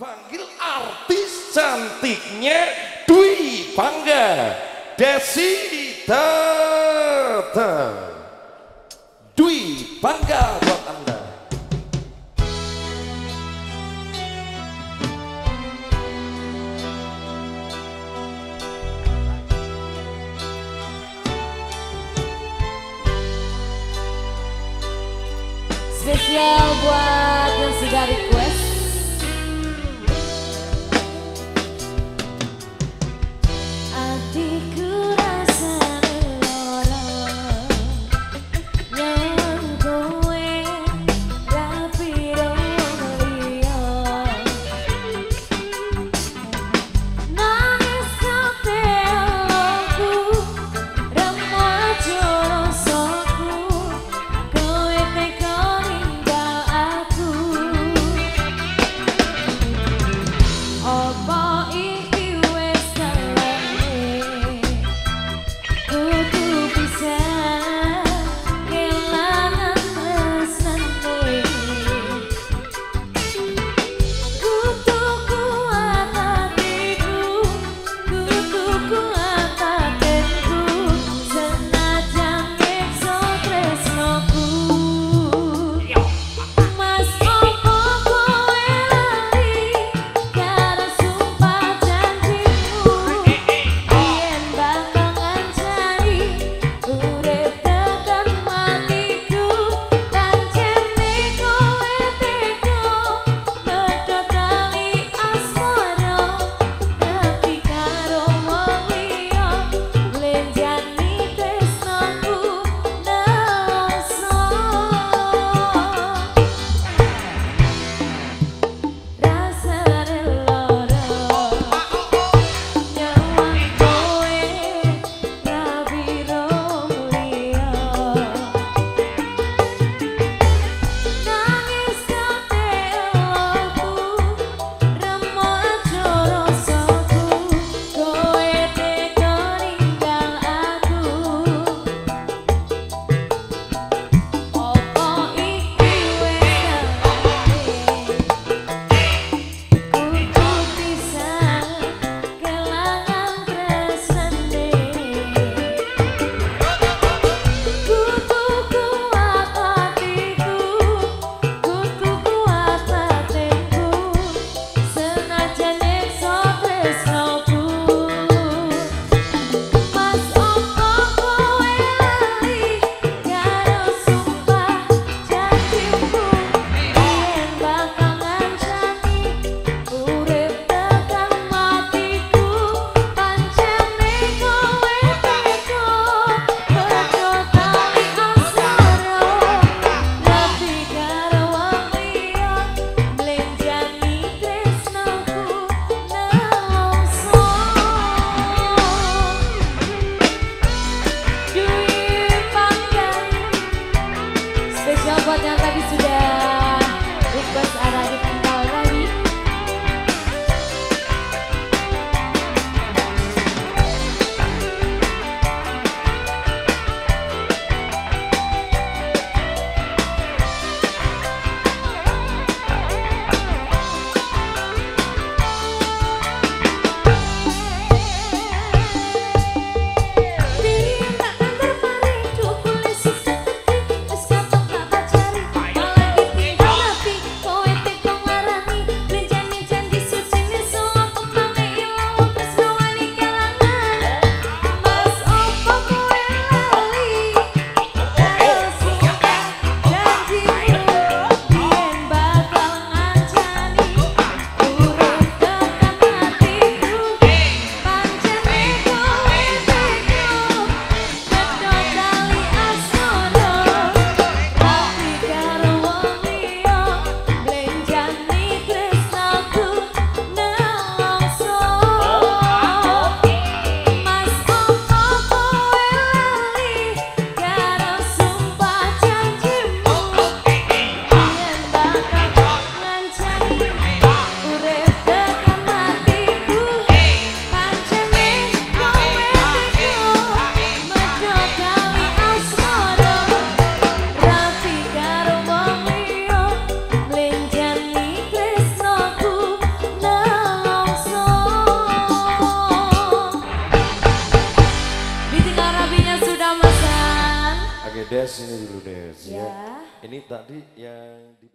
panggil artis cantiknya Dwi Bangga Desi Tata Dwi Bangga buat Anda. Spesial buat yang sudah request Yang buat yang tadi sudah request aja. Des ini dulu Des ya. Ya. Ini tadi yang di